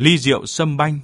ly rượu sâm banh.